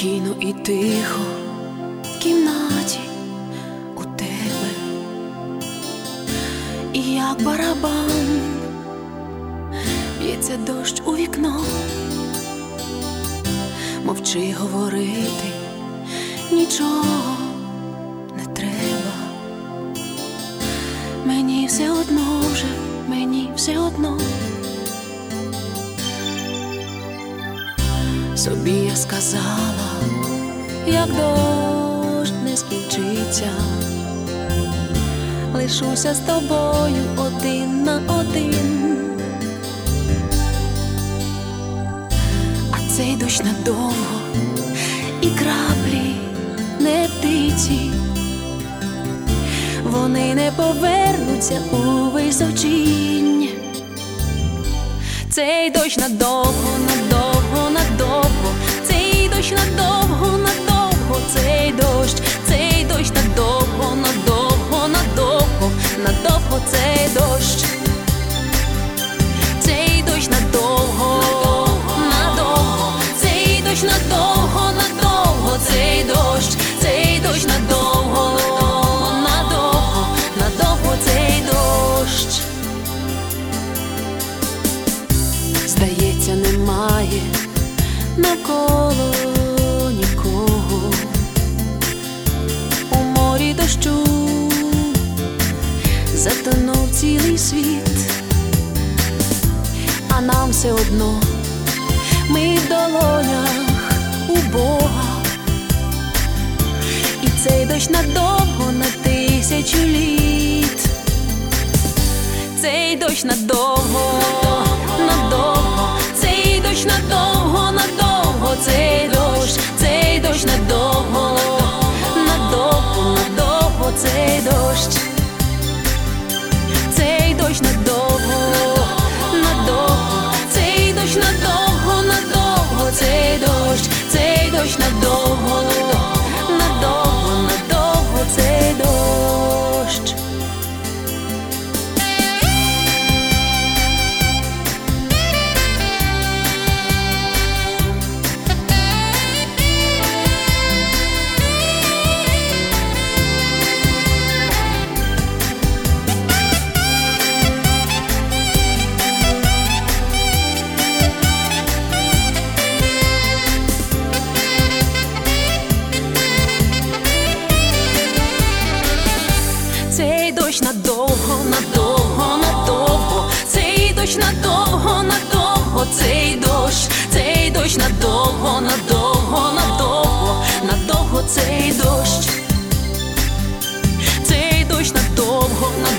спокійно і тихо в кімнаті у тебе, і як барабан б'ється дощ у вікно, мовчи говорити, нічого не треба. Мені все одно вже, мені все одно. Собі я сказала, як дощ не скінчиться, лишуся з тобою один на один, а цей дощ надовго і краплі не птиці, вони не повернуться у височінь. Цей дощ надовго, надовго, надовго, цей дощ надовго, цей дощ, цей дощ надовго, надовго, надовго, надовго цей дощ, цей дощ надовго, надовго, цей дощ надовго, надовго, цей дощ, цей дощ надовго, надовго, надовго цей дощ. Здається, немає навколо нам все одно ми в долонях у Бога, і цей дощ надовго на тисячу літ. Цей дощ надовго, цей дощ надовго, надовго, цей дощ, цей дощ надовго. hope